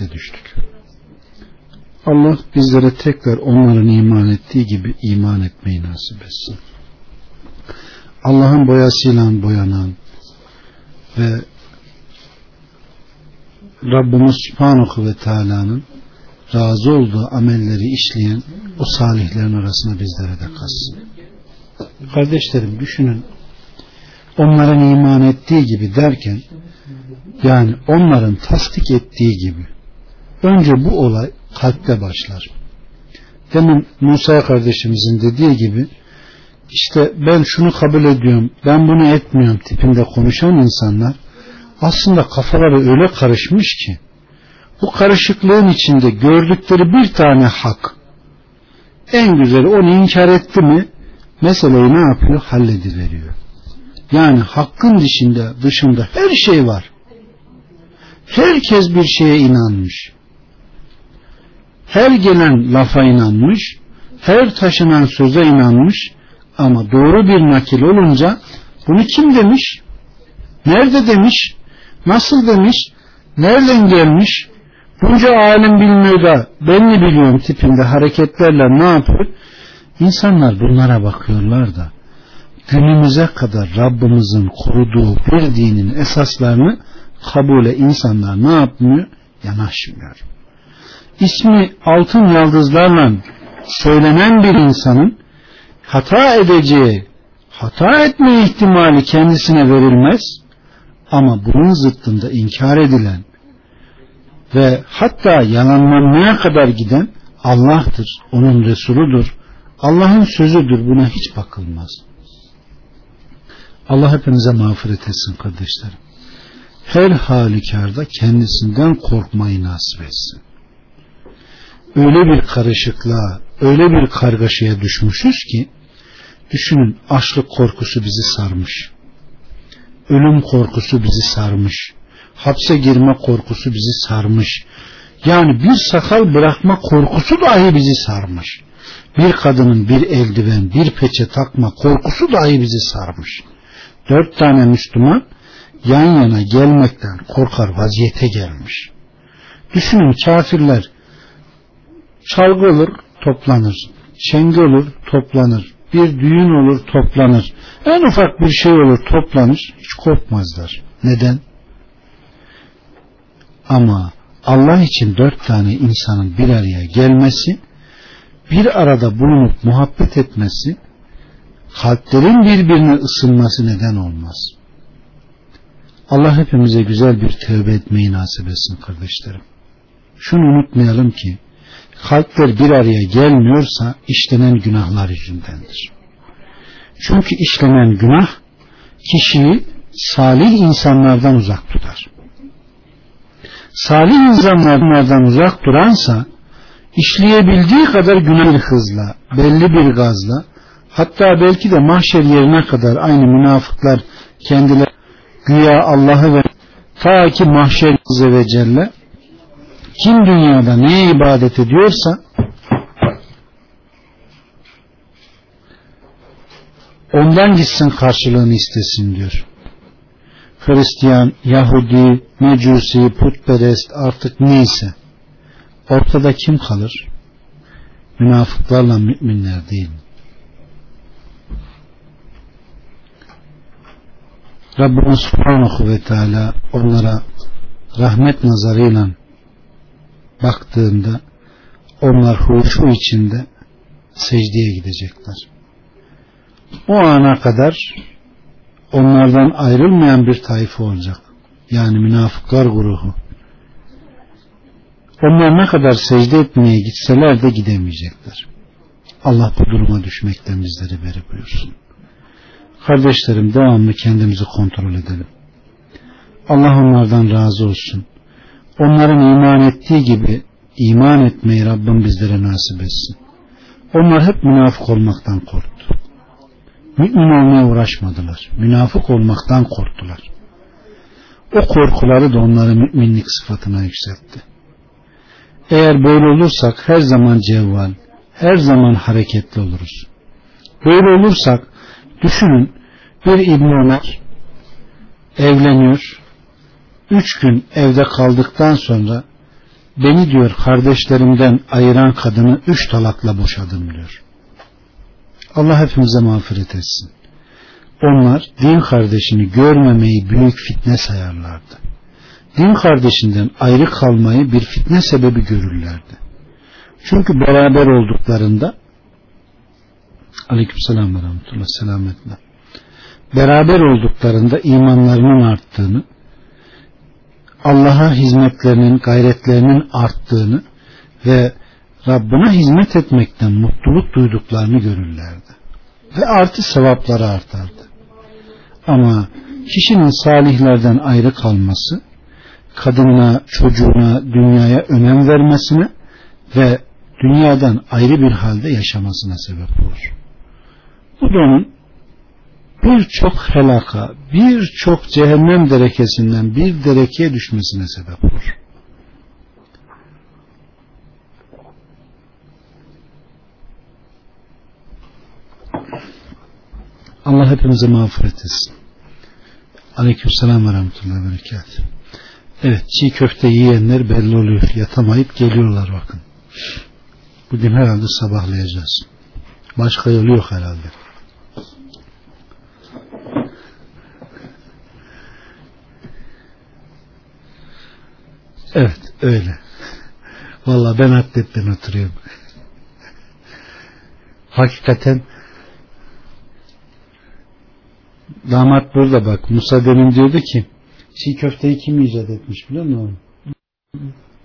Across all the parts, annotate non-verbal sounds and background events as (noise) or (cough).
düştük. Allah bizlere tekrar onların iman ettiği gibi iman etmeyi nasip etsin. Allah'ın boyasıyla boyanan ve Rabbimiz Subhanahu ve Teala'nın razı olduğu amelleri işleyen o salihlerin arasına bizlere de kalsın. Kardeşlerim düşünün onların iman ettiği gibi derken yani onların tasdik ettiği gibi önce bu olay kalpte başlar. Demin Musa kardeşimizin dediği gibi işte ben şunu kabul ediyorum, ben bunu etmiyorum tipinde konuşan insanlar aslında kafaları öyle karışmış ki bu karışıklığın içinde gördükleri bir tane hak en güzeli onu inkar etti mi meseleyi ne yapıyor? Hallediveriyor. Yani hakkın dışında, dışında her şey var. Herkes bir şeye inanmış. Her gelen lafa inanmış, her taşınan söze inanmış ama doğru bir nakil olunca bunu kim demiş? Nerede demiş? Nasıl demiş? Nereden gelmiş? Bunca alim bilmiyor da ben mi biliyorum tipinde hareketlerle ne yapıyor? İnsanlar bunlara bakıyorlar da günümüze kadar Rabbimizin koruduğu bir dinin esaslarını kabule insanlar ne yapmıyor? Yanaşmıyor. İsmi altın yıldızlarla söylenen bir insanın hata edeceği, hata etme ihtimali kendisine verilmez ama bunun zıttında inkar edilen ve hatta yalanlanmaya kadar giden Allah'tır, onun Resuludur, Allah'ın sözüdür buna hiç bakılmaz. Allah hepinize mağfiret etsin kardeşlerim. Her halükarda kendisinden korkmayı nasip etsin. Öyle bir karışıklığa, öyle bir kargaşaya düşmüşüz ki düşünün açlık korkusu bizi sarmış. Ölüm korkusu bizi sarmış. Hapse girme korkusu bizi sarmış. Yani bir sakal bırakma korkusu dahi bizi sarmış. Bir kadının bir eldiven, bir peçe takma korkusu dahi bizi sarmış dört tane Müslüman yan yana gelmekten korkar vaziyete gelmiş. Düşünün kafirler çalgı olur toplanır, şengi olur toplanır, bir düğün olur toplanır, en ufak bir şey olur toplanır, hiç korkmazlar. Neden? Ama Allah için dört tane insanın bir araya gelmesi, bir arada bulunup muhabbet etmesi, kalplerin birbirine ısınması neden olmaz. Allah hepimize güzel bir tövbe etmeyi nasip etsin kardeşlerim. Şunu unutmayalım ki kalpler bir araya gelmiyorsa işlenen günahlar yüzündendir. Çünkü işlenen günah kişiyi salih insanlardan uzak tutar. Salih insanlardan uzak duransa işleyebildiği kadar günah bir hızla, belli bir gazla Hatta belki de mahşer yerine kadar aynı münafıklar kendileri güya Allah'ı ve ta ki mahşer ve celle kim dünyada neye ibadet ediyorsa ondan gitsin karşılığını istesin diyor. Hristiyan, Yahudi, Mecusi, putperest artık neyse ortada kim kalır? Münafıklarla müminler değil mi? Rabbimiz Subhanahu ve Teala onlara rahmet nazarıyla baktığında onlar huşu içinde secdeye gidecekler. O ana kadar onlardan ayrılmayan bir tayfa olacak. Yani münafıklar grubu. Onlar ne kadar secde etmeye gitseler de gidemeyecekler. Allah bu duruma düşmekten bizleri beri buyursun. Kardeşlerim devamlı kendimizi kontrol edelim. Allah onlardan razı olsun. Onların iman ettiği gibi iman etmeyi Rabbim bizlere nasip etsin. Onlar hep münafık olmaktan korktu. Mümin olmaya uğraşmadılar. Münafık olmaktan korktular. O korkuları da onları müminlik sıfatına yükseltti. Eğer böyle olursak her zaman cevval, her zaman hareketli oluruz. Böyle olursak Düşünün bir İbn Ömer evleniyor. Üç gün evde kaldıktan sonra beni diyor kardeşlerimden ayıran kadını üç talakla boşadım diyor. Allah hepimize mağfiret etsin. Onlar din kardeşini görmemeyi büyük fitne sayarlardı. Din kardeşinden ayrı kalmayı bir fitne sebebi görürlerdi. Çünkü beraber olduklarında Aleykümselam ve rahmetullah selametle. Beraber olduklarında imanlarının arttığını, Allah'a hizmetlerinin, gayretlerinin arttığını ve Rabbine hizmet etmekten mutluluk duyduklarını görürlerdi. Ve artı sevapları artardı. Ama kişinin salihlerden ayrı kalması, kadınına, çocuğuna, dünyaya önem vermesine ve dünyadan ayrı bir halde yaşamasına sebep olur. Bu da onun birçok helaka, birçok cehennem derekesinden bir derekeye düşmesine sebep olur. Allah hepimize mağfiret etsin. Aleyküm selam ve rahmetullahi ve berekat. Evet çiğ köfte yiyenler belli oluyor. Yatamayıp geliyorlar bakın. Bugün herhalde sabahlayacağız. Başka yolu yok herhalde. Evet öyle. (laughs) Valla ben atletten oturuyorum. (laughs) Hakikaten damat burada bak. Musa demin diyordu ki çiğ köfteyi kim icat etmiş biliyor musun?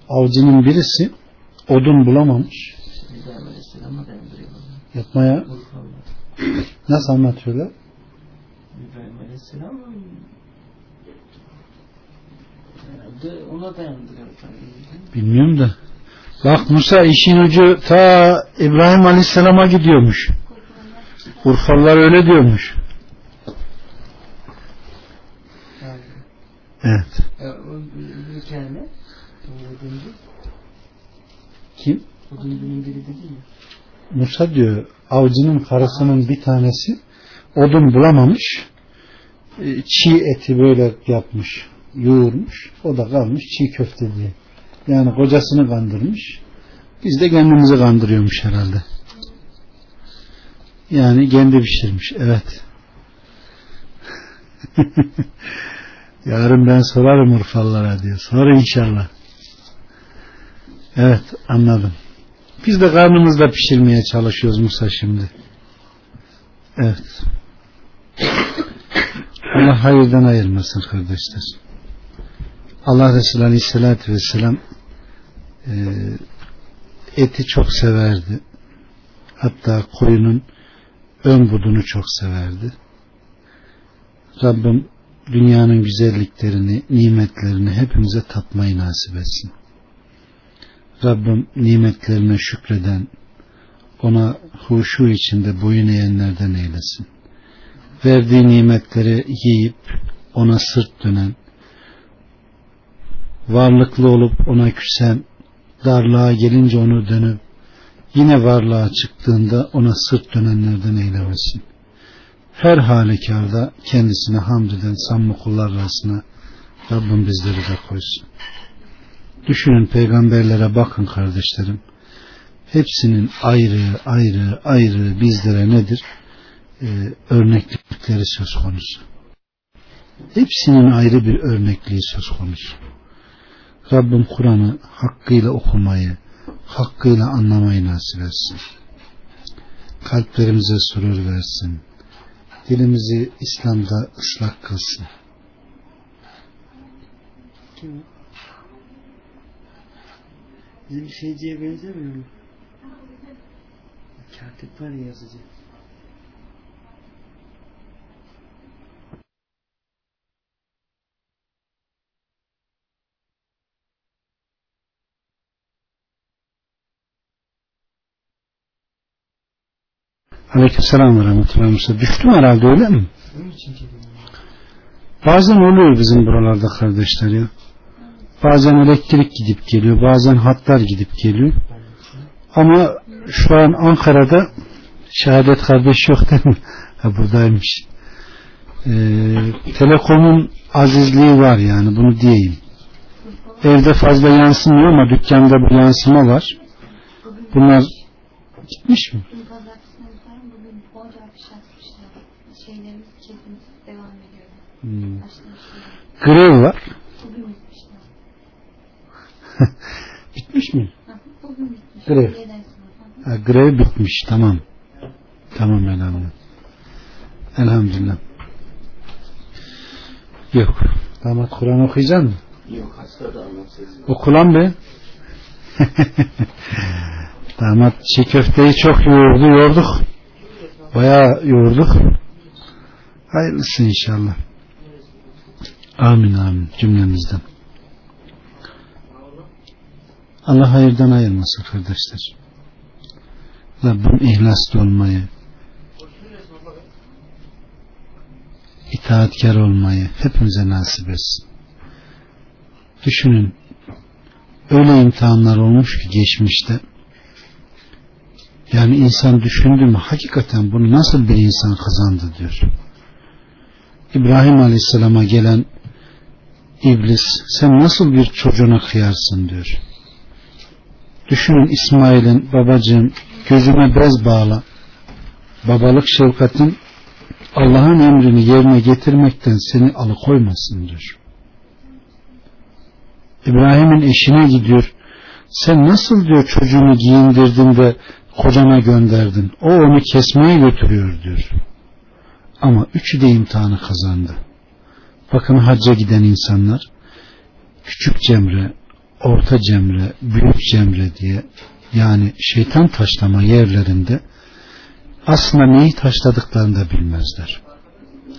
Avcının birisi odun bulamamış. Yapma ya. Nasıl anlatıyorlar? İbrahim Aleyhisselam herhalde ona dayandırıyor. Bilmiyorum da. Bak Musa işin ucu ta İbrahim Aleyhisselam'a gidiyormuş. Urfalılar öyle diyormuş. Yani, Evet. e, o bir. Kim? Biri dedi. Musa diyor avcının karısının bir tanesi odun bulamamış. e, Çiğ eti böyle yapmış. Yoğurmuş. O da kalmış çiğ köfte diye. Yani kocasını kandırmış. Biz de kendimizi kandırıyormuş herhalde. Yani kendi pişirmiş. Evet. (laughs) Yarın ben sorarım Urfalılara diyor. Sor inşallah. Evet anladım. Biz de karnımızda pişirmeye çalışıyoruz Musa şimdi. Evet. Allah hayırdan ayırmasın kardeşler. Allah Resulü Aleyhisselatü Vesselam e, eti çok severdi. Hatta koyunun ön budunu çok severdi. Rabbim dünyanın güzelliklerini, nimetlerini hepimize tatmayı nasip etsin. Rabbim nimetlerine şükreden, ona huşu içinde boyun eğenlerden eylesin. Verdiği nimetleri yiyip ona sırt dönen, varlıklı olup ona küsen, darlığa gelince onu dönüp, yine varlığa çıktığında ona sırt dönenlerden eylemesin. Her halükarda kendisine hamd eden samimi kullar arasına Rabbim bizleri de koysun. Düşünün peygamberlere bakın kardeşlerim. Hepsinin ayrı ayrı ayrı bizlere nedir? Ee, örneklikleri söz konusu. Hepsinin ayrı bir örnekliği söz konusu. Rabbim Kur'an'ı hakkıyla okumayı, hakkıyla anlamayı nasip etsin. Kalplerimize surur versin. Dilimizi İslam'da ıslak kılsın. Kim? Bizim şeyciye benzemiyor mu? Katip var ya yazıcı. Aleykümselam ve rahmetullahi Musa. Düştüm herhalde öyle mi? Bazen oluyor bizim buralarda kardeşler ya. Bazen elektrik gidip geliyor, bazen hatlar gidip geliyor. Ama şu an Ankara'da şehadet kardeş yok değil mi? Buradaymış. Ee, telekomun azizliği var yani bunu diyeyim. evde fazla yansımıyor ama dükkanda bu yansıma var. Bunlar gitmiş mi? Hmm. Grev var. (laughs) Bitmiş mi? Grev. Ha, grev bitmiş. Tamam. Tamam elhamdülillah. Elhamdülillah. Yok. Damat Kur'an okuyacak mı? Yok hasta da anlatsın. Oku lan be. (laughs) Damat çiğ köfteyi çok yoğurdu, yorduk. Bayağı yoğurduk. Hayırlısı inşallah. Amin amin cümlemizden. Allah hayırdan ayırmasın kardeşler. Rabbim ihlaslı olmayı, itaatkar olmayı hepimize nasip etsin. Düşünün, öyle imtihanlar olmuş ki geçmişte, yani insan düşündü mü hakikaten bunu nasıl bir insan kazandı diyor. İbrahim Aleyhisselam'a gelen iblis sen nasıl bir çocuğuna kıyarsın diyor. Düşünün İsmail'in babacığım gözüme bez bağla. Babalık şefkatin Allah'ın emrini yerine getirmekten seni alıkoymasın diyor. İbrahim'in eşine gidiyor. Sen nasıl diyor çocuğunu giyindirdin de kocana gönderdin. O onu kesmeye götürüyor diyor. Ama üçü de imtihanı kazandı. Bakın hacca giden insanlar küçük cemre, orta cemre, büyük cemre diye yani şeytan taşlama yerlerinde aslında neyi taşladıklarını da bilmezler.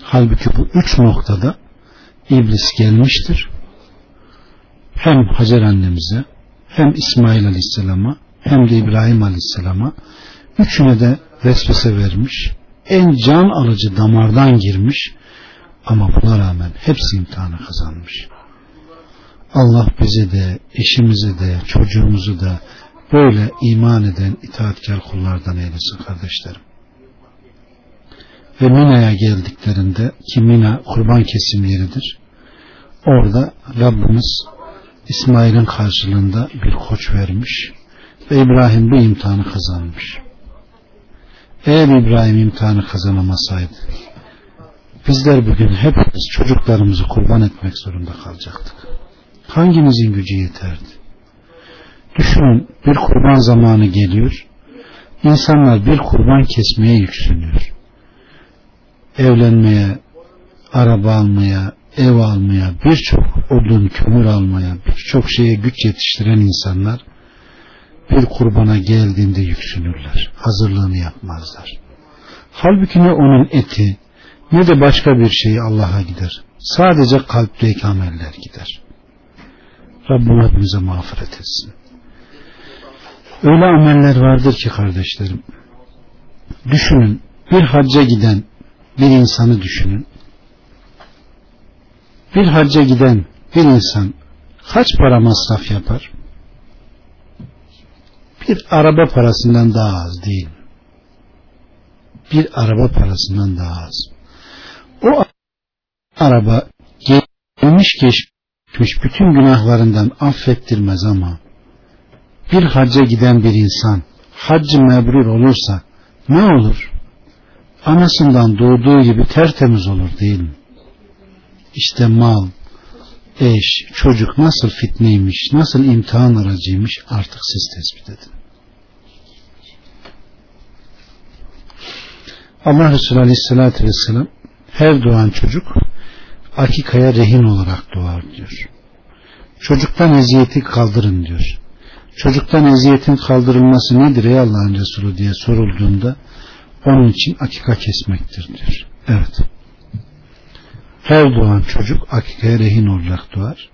Halbuki bu üç noktada iblis gelmiştir. Hem Hacer annemize hem İsmail Aleyhisselam'a hem de İbrahim Aleyhisselam'a üçüne de vesvese vermiş. En can alıcı damardan girmiş ama buna rağmen hepsi imtihanı kazanmış. Allah bize de, eşimizi de, çocuğumuzu da böyle iman eden itaatkar kullardan eylesin kardeşlerim. Ve Mina'ya geldiklerinde ki Mina kurban kesim yeridir. Orada Rabbimiz İsmail'in karşılığında bir koç vermiş ve İbrahim bu imtihanı kazanmış. Eğer İbrahim imtihanı kazanamasaydı bizler bugün hepimiz çocuklarımızı kurban etmek zorunda kalacaktık. Hangimizin gücü yeterdi? Düşünün bir kurban zamanı geliyor. İnsanlar bir kurban kesmeye yüksünüyor. Evlenmeye, araba almaya, ev almaya, birçok odun, kömür almaya, birçok şeye güç yetiştiren insanlar bir kurbana geldiğinde yüksünürler. Hazırlığını yapmazlar. Halbuki ne onun eti ne de başka bir şey Allah'a gider. Sadece kalpteki ameller gider. Rabbim hepimize mağfiret etsin. Öyle ameller vardır ki kardeşlerim. Düşünün bir hacca giden bir insanı düşünün. Bir hacca giden bir insan kaç para masraf yapar? Bir araba parasından daha az değil. Bir araba parasından daha az. Araba gelmiş geçmiş bütün günahlarından affettirmez ama bir hacca giden bir insan haccı mebrur olursa ne olur? Anasından doğduğu gibi tertemiz olur değil mi? İşte mal, eş, çocuk nasıl fitneymiş, nasıl imtihan aracıymış artık siz tespit edin. Allah Resulü Aleyhisselatü Vesselam her doğan çocuk akikaya rehin olarak doğar diyor. Çocuktan eziyeti kaldırın diyor. Çocuktan eziyetin kaldırılması nedir ey Allah'ın Resulü diye sorulduğunda onun için akika kesmektir diyor. Evet. Her doğan çocuk akikaya rehin olarak doğar.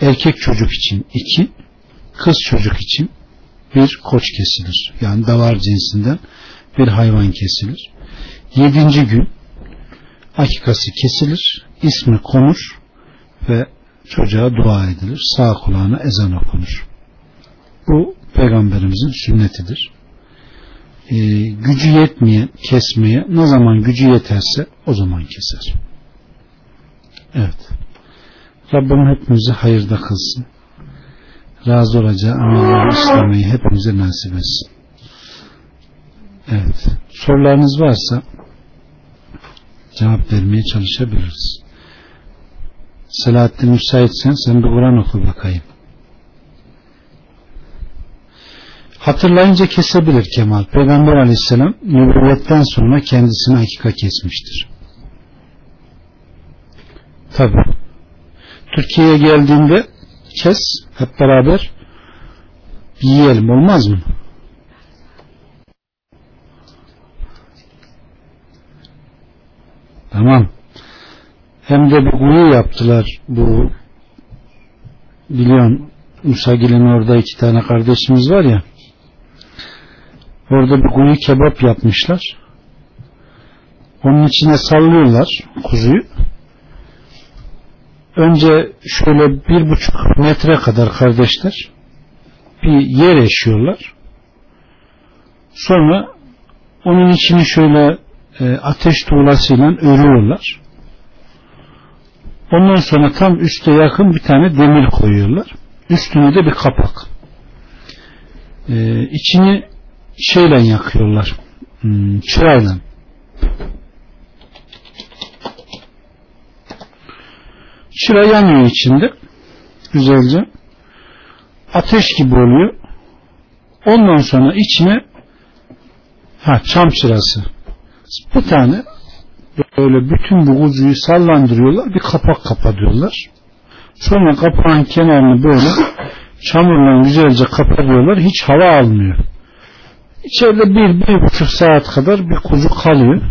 Erkek çocuk için iki, kız çocuk için bir koç kesilir. Yani davar cinsinden bir hayvan kesilir. Yedinci gün akikası kesilir, ismi konur ve çocuğa dua edilir. Sağ kulağına ezan okunur. Bu peygamberimizin sünnetidir. Ee, gücü yetmeyen kesmeye ne zaman gücü yeterse o zaman keser. Evet. Rabbim hepimizi hayırda kılsın. razı olacağı amelleri işlemeyi hepimize nasip etsin. Evet. Sorularınız varsa cevap vermeye çalışabiliriz. Selahattin müsaitsen sen bir Kur'an oku bakayım. Hatırlayınca kesebilir Kemal. Peygamber aleyhisselam nübüvvetten sonra kendisine hakika kesmiştir. Tabi. Türkiye'ye geldiğinde kes hep beraber yiyelim olmaz mı? Tamam. Hem de bir kuyu yaptılar bu biliyorsun Musagil'in orada iki tane kardeşimiz var ya. Orada bir kuyu kebap yapmışlar. Onun içine sallıyorlar kuzuyu. Önce şöyle bir buçuk metre kadar kardeşler bir yer eşiyorlar sonra onun içini şöyle e, ateş tuğlasıyla örüyorlar ondan sonra tam üste yakın bir tane demir koyuyorlar. Üstüne de bir kapak. E, içini şeyle yakıyorlar. Hmm, çırayla. Çıra yanıyor içinde. Güzelce. Ateş gibi oluyor. Ondan sonra içine ha çam çırası. Bir tane böyle bütün bu kuzuyu sallandırıyorlar bir kapak kapatıyorlar sonra kapağın kenarını böyle çamurla güzelce kapatıyorlar hiç hava almıyor. İçeride bir, bir buçuk saat kadar bir kuzu kalıyor.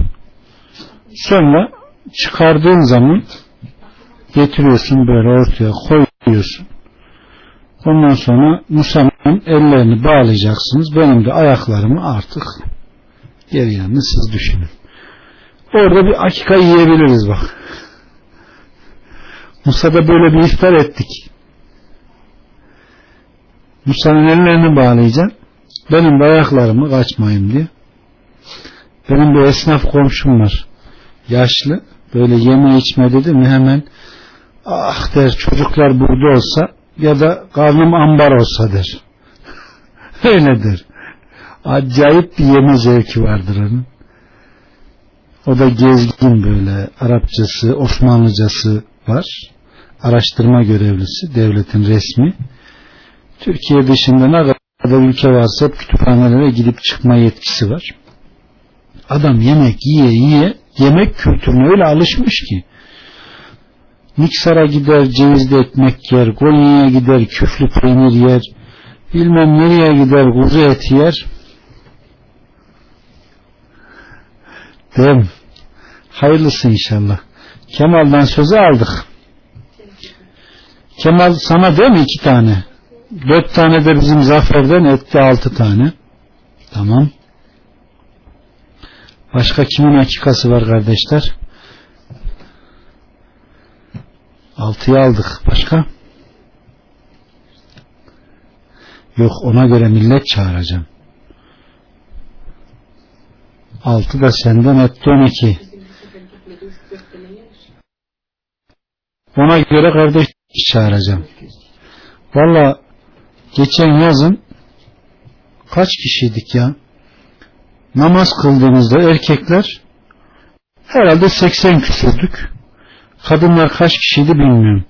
Sonra çıkardığın zaman getiriyorsun böyle ortaya koyuyorsun. Ondan sonra Musa'nın ellerini bağlayacaksınız. Benim de ayaklarımı artık geri yanını siz düşünün orada bir akika yiyebiliriz bak. Musa'da böyle bir iftar ettik. Musa'nın ellerini bağlayacaksın benim de ayaklarımı kaçmayayım diye. Benim bir esnaf komşum var. Yaşlı. Böyle yeme içme dedi mi hemen ah der çocuklar burada olsa ya da karnım ambar olsa der. (laughs) Öyledir acayip bir yeme zevki vardır onun o da gezgin böyle Arapçası Osmanlıcası var araştırma görevlisi devletin resmi Türkiye dışında ne kadar ülke varsa kütüphanelere gidip çıkma yetkisi var adam yemek yiye yiye yemek kültürüne öyle alışmış ki Niksar'a gider cevizli ekmek yer, Konya'ya gider küflü peynir yer, bilmem nereye gider kuzu eti yer. Dem. Hayırlısı inşallah. Kemal'dan sözü aldık. Kemal sana değil mi iki tane? Dört tane de bizim Zafer'den etti altı tane. Tamam. Başka kimin hakikası var kardeşler? Altıya aldık. Başka? Yok ona göre millet çağıracağım. Altı da senden etti on iki. Ona göre kardeş çağıracağım. Valla geçen yazın kaç kişiydik ya? Namaz kıldığımızda erkekler herhalde 80 küsürdük. Kadınlar kaç kişiydi bilmiyorum.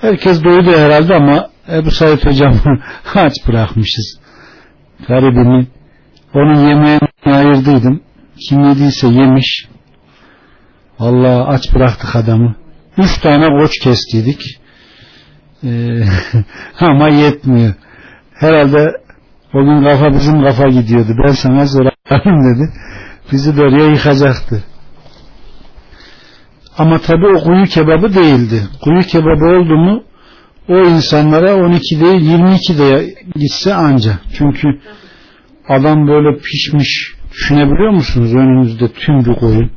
Herkes doydu herhalde ama Ebu Said hocam (laughs) aç bırakmışız. Garibini onun yemeğini ayırdıydım. Kim yediyse yemiş. Vallahi aç bıraktık adamı. Üç tane koç kestiydik. Ee, (laughs) ama yetmiyor. Herhalde o gün kafa bizim kafa gidiyordu. Ben sana sorarım dedi. Bizi de yıkacaktı. Ama tabi o kuyu kebabı değildi. Kuyu kebabı oldu mu o insanlara 12 değil 22 de gitse anca. Çünkü adam böyle pişmiş düşünebiliyor musunuz önünüzde tüm bir koyun.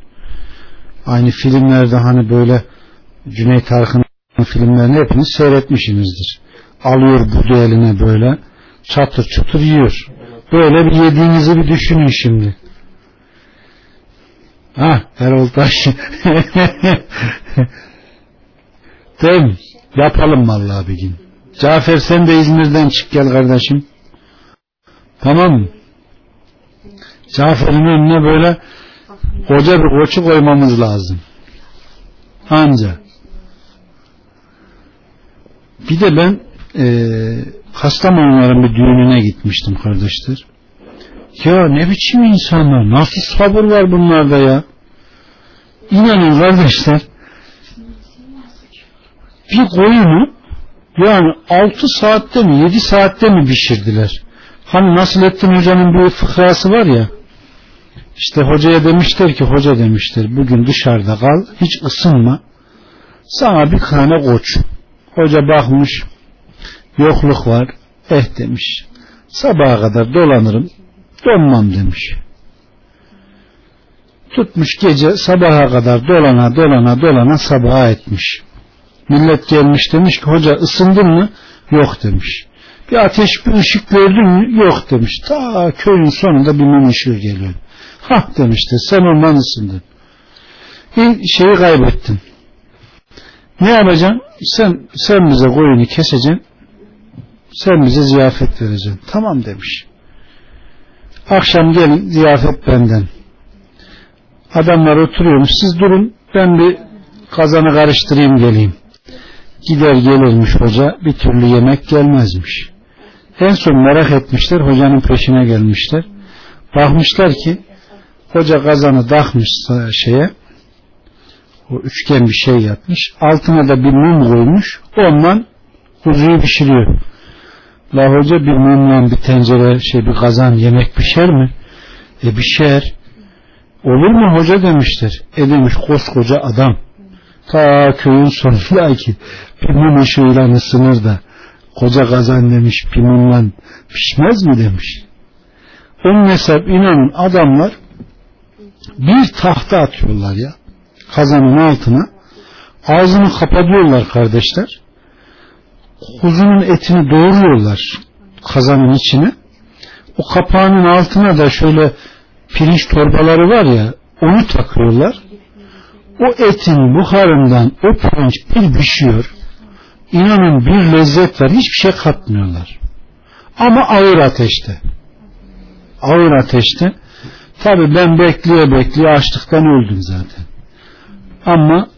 Aynı filmlerde hani böyle Cüneyt Arkın'ın filmlerini hepiniz seyretmişsinizdir. Alıyor budu eline böyle çatır çutur yiyor. Böyle bir yediğinizi bir düşünün şimdi. Ha Erol Taş. (laughs) Değil mi? Yapalım vallahi bir gün. Cafer sen de İzmir'den çık gel kardeşim. Tamam mı? Cafer'in önüne böyle koca bir koçu koymamız lazım. Anca. Bir de ben e, Kastamonuların bir düğününe gitmiştim kardeşler. Ya ne biçim insanlar nasıl sabır var bunlarda ya. İnanın kardeşler bir koyunu yani 6 saatte mi 7 saatte mi pişirdiler. Hani Nasrettin Hoca'nın bir fıkrası var ya işte hocaya demişler ki hoca demişler bugün dışarıda kal hiç ısınma sana bir tane koç hoca bakmış yokluk var eh demiş. Sabaha kadar dolanırım donmam demiş. Tutmuş gece sabaha kadar dolana dolana dolana sabaha etmiş. Millet gelmiş demiş ki hoca ısındın mı? Yok demiş. Bir ateş bir ışık gördün mü? Yok demiş. Ta köyün sonunda bir mum ışığı geliyor. Hah demişti sen ondan ısındın. Bir şeyi kaybettin ne yapacaksın? Sen, sen bize koyunu keseceksin. Sen bize ziyafet vereceksin. Tamam demiş. Akşam gelin ziyafet benden. Adamlar oturuyormuş. Siz durun ben bir kazanı karıştırayım geleyim. Gider gelirmiş hoca bir türlü yemek gelmezmiş. En son merak etmişler hocanın peşine gelmişler. Bakmışlar ki hoca kazanı takmış şeye o üçgen bir şey yapmış altına da bir mum koymuş. Ondan kuzuyu pişiriyor. La hoca bir mumla bir tencere şey bir kazan yemek pişer mi? E pişer. Olur mu hoca demişler. E demiş koskoca adam. Ta köyün sonundaki (laughs) bir mum ışığıyla ısınır da koca kazan demiş bir mumla pişmez mi demiş. Onun hesap inanın adamlar bir tahta atıyorlar ya kazanın altına ağzını kapatıyorlar kardeşler. Kuzunun etini doğruyorlar kazanın içine. O kapağının altına da şöyle pirinç torbaları var ya onu takıyorlar. O etin buharından o pirinç bir pişiyor. İnanın bir lezzet var hiçbir şey katmıyorlar. Ama ağır ateşte. Ağır ateşte. Tabi ben bekliyor bekliyor açlıktan öldüm zaten ama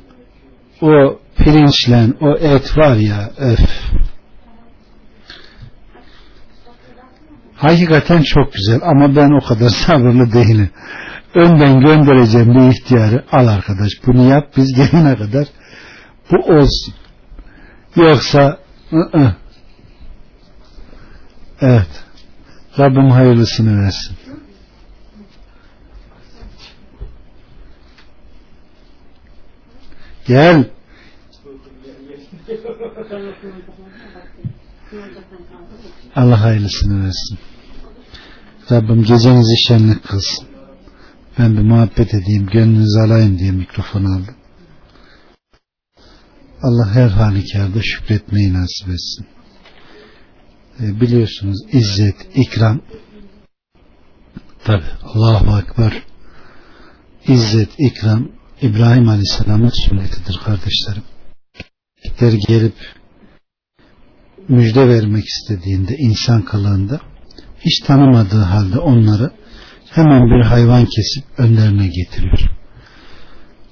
o pirinçle o et var ya öf. Hakikaten çok güzel ama ben o kadar (laughs) sabırlı değilim. Önden göndereceğim bir ihtiyarı al arkadaş bunu yap biz gelene kadar bu olsun. Yoksa ı -ı. evet. Rabbim hayırlısını versin gel. Allah hayırlısını versin. Rabbim gecenizi şenlik kılsın. Ben bir muhabbet edeyim gönlünüzü alayım diye mikrofon aldım. Allah her halükarda şükretmeyi nasip etsin. E, biliyorsunuz izzet, ikram. Tabi Allahu Ekber. İzzet, ikram İbrahim Aleyhisselam'ın sünnetidir kardeşlerim gelip müjde vermek istediğinde insan kılığında hiç tanımadığı halde onları hemen bir hayvan kesip önlerine getiriyor.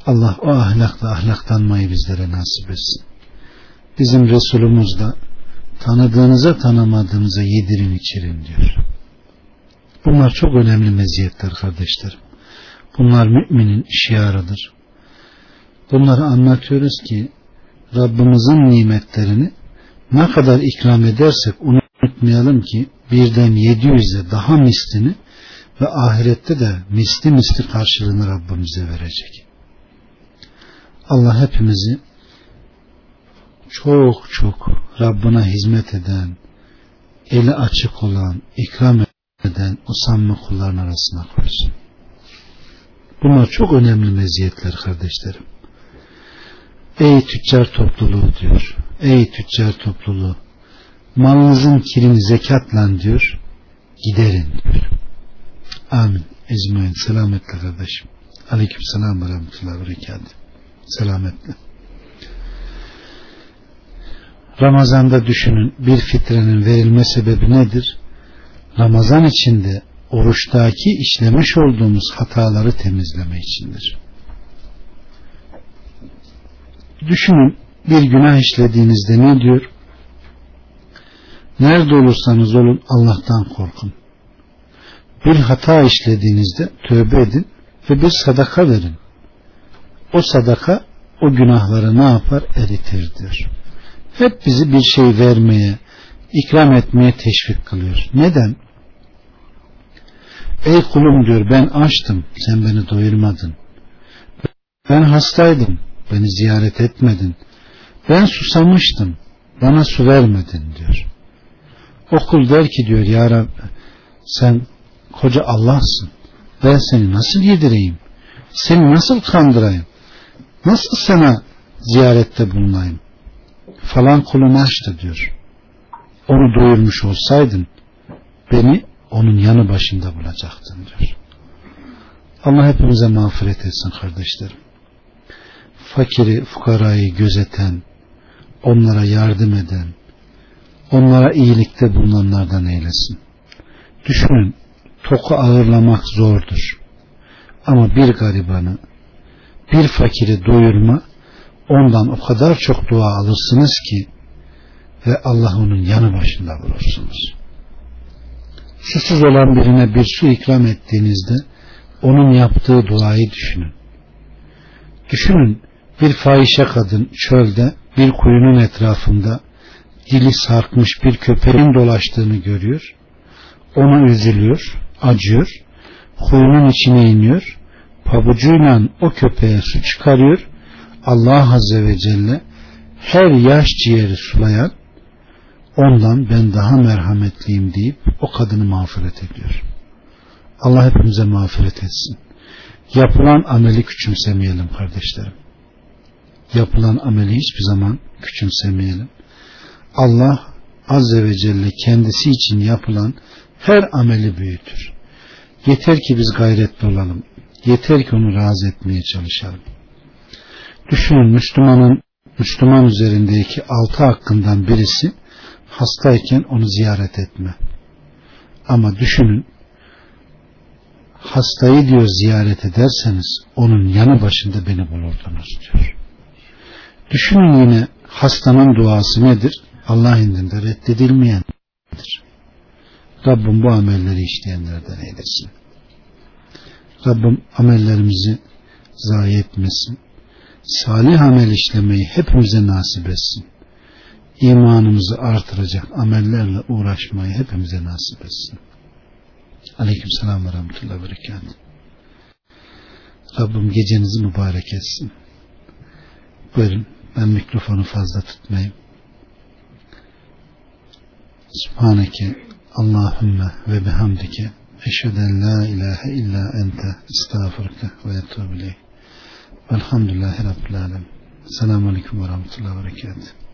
Allah o ahlakla ahlaklanmayı bizlere nasip etsin. Bizim Resulümüz de tanıdığınıza tanımadığınıza yedirin içirin diyor. Bunlar çok önemli meziyetler kardeşlerim. Bunlar müminin şiarıdır. Bunları anlatıyoruz ki Rabbimizin nimetlerini ne kadar ikram edersek unutmayalım ki birden 700'e daha mislini ve ahirette de misli misli karşılığını Rabbimize verecek. Allah hepimizi çok çok Rabbına hizmet eden, eli açık olan, ikram eden o samimi kulların arasına koysun. Bunlar çok önemli meziyetler kardeşlerim. Ey tüccar topluluğu diyor. Ey tüccar topluluğu malınızın kirini zekatla diyor giderin diyor. Amin. Ecmain. Selametle kardeşim. Aleyküm selam ve rahmetullahi ve. Selametle. Ramazanda düşünün bir fitrenin verilme sebebi nedir? Ramazan içinde oruçtaki işlemiş olduğumuz hataları temizleme içindir. Düşünün bir günah işlediğinizde ne diyor? Nerede olursanız olun Allah'tan korkun. Bir hata işlediğinizde tövbe edin ve bir sadaka verin. O sadaka o günahları ne yapar? Eritir diyor. Hep bizi bir şey vermeye, ikram etmeye teşvik kılıyor. Neden? Ey kulum diyor ben açtım sen beni doyurmadın. Ben hastaydım beni ziyaret etmedin. Ben susamıştım bana su vermedin diyor. Okul der ki diyor ya Rab sen koca Allah'sın. Ben seni nasıl yedireyim? Seni nasıl kandırayım? Nasıl sana ziyarette bulunayım? Falan kulun açtı diyor. Onu doyurmuş olsaydın beni onun yanı başında bulacaktın diyor. Allah hepimize mağfiret etsin kardeşlerim. Fakiri, fukarayı gözeten, onlara yardım eden, onlara iyilikte bulunanlardan eylesin. Düşünün, toku ağırlamak zordur. Ama bir garibanı, bir fakiri doyurma, ondan o kadar çok dua alırsınız ki ve Allah onun yanı başında bulursunuz. Susuz olan birine bir su ikram ettiğinizde onun yaptığı duayı düşünün. Düşünün bir fahişe kadın çölde bir kuyunun etrafında dili sarkmış bir köpeğin dolaştığını görüyor. Ona üzülüyor, acıyor. Kuyunun içine iniyor. Pabucuyla o köpeğe su çıkarıyor. Allah Azze ve Celle her yaş ciğeri sulayan ondan ben daha merhametliyim deyip o kadını mağfiret ediyor. Allah hepimize mağfiret etsin. Yapılan ameli küçümsemeyelim kardeşlerim. Yapılan ameli hiçbir zaman küçümsemeyelim. Allah Azze ve Celle kendisi için yapılan her ameli büyütür. Yeter ki biz gayretli olalım. Yeter ki onu razı etmeye çalışalım. Düşünün Müslümanın Müslüman üzerindeki altı hakkından birisi hastayken onu ziyaret etme. Ama düşünün hastayı diyor ziyaret ederseniz onun yanı başında beni bulurdunuz diyor. Düşünün yine hastanın duası nedir? Allah indinde reddedilmeyendir. Rabbim bu amelleri işleyenlerden eylesin. Rabbim amellerimizi zayi etmesin. Salih amel işlemeyi hepimize nasip etsin. İmanımızı artıracak amellerle uğraşmayı hepimize nasip etsin. Aleyküm selam ve rahmetullahi ve berekatuhu. Rabbim gecenizi mübarek etsin. Buyurun ben mikrofonu fazla tutmayayım. Subhaneke Allahümme ve bihamdike eşheden la ilahe illa ente estağfurke ve etubu ileyh. Velhamdülillahi Rabbil Alem. Selamun Aleyküm ve Rahmetullahi ve Berekatuhu.